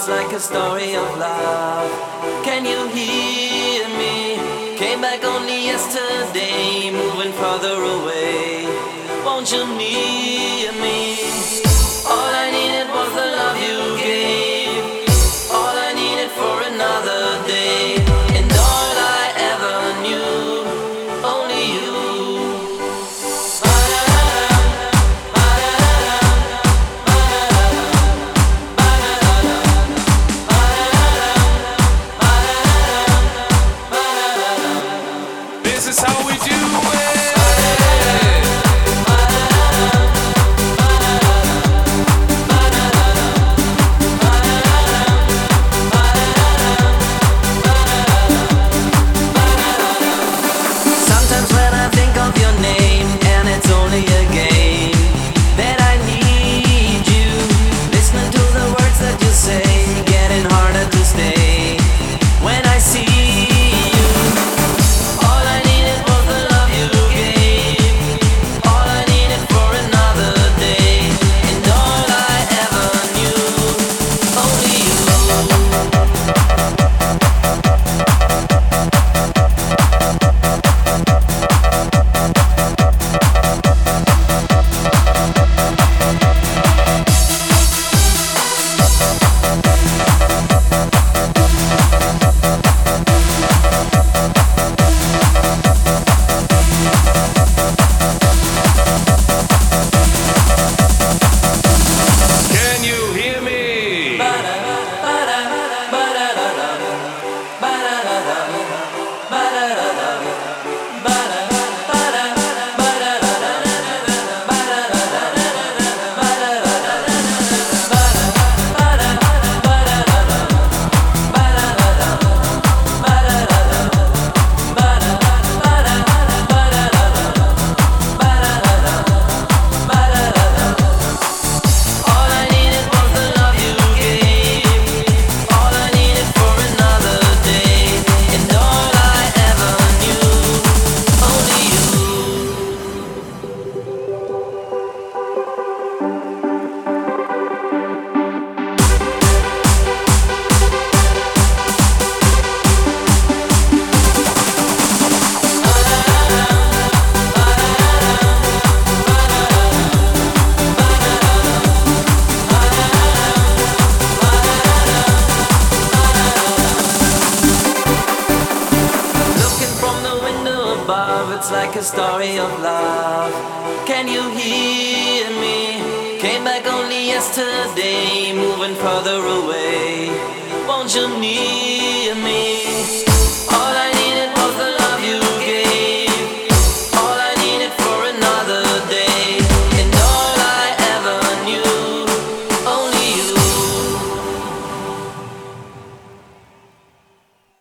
starts like a story of love. Can you hear me? Came back only yesterday, moving farther away. Won't you need? like a story of love. Can you hear me? Came back only yesterday, moving further away. Won't you need me?